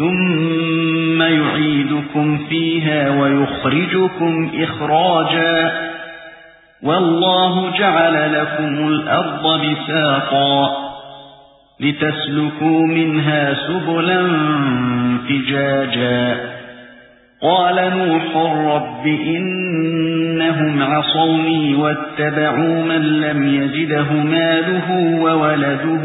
ثُمَّ يُعِيدُكُمْ فِيهَا وَيُخْرِجُكُمْ إِخْرَاجًا. وَاللَّهُ جَعَلَ لَكُمُ الْأَرْضَ بِسَاطًا لِتَسْلُكُوا مِنْهَا سُبُلًا فِجَاجًا. قَالَ نُوحٌ رَبِّ إِنَّهُمْ عَصَوْنِي وَاتَّبَعُوا مَن لَّمْ يَزِدْهُ مَالُهُ وَوَلَدُهُ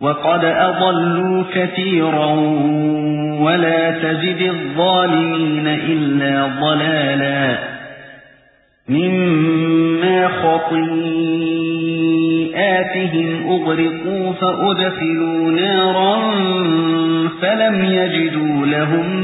وَقَدْ أَضَلُّوا كَثِيرًا وَلَا تَزِدِ الظَّالِمِينَ إِلَّا ضَلَالًا مِمَّا خَطِيئَاتِهِمْ أُغْرِقُوا فَأُدْخِلُوا نَارًا فَلَمْ يَجِدُوا لَهُم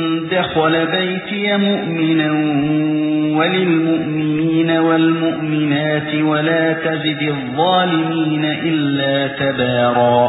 دَخَلَ بَيْتِيَ مُؤْمِنًا وَلِلْمُؤْمِنِينَ وَالْمُؤْمِنَاتِ وَلَا تَزِدِ الظَّالِمِينَ إِلَّا تَبَارًا.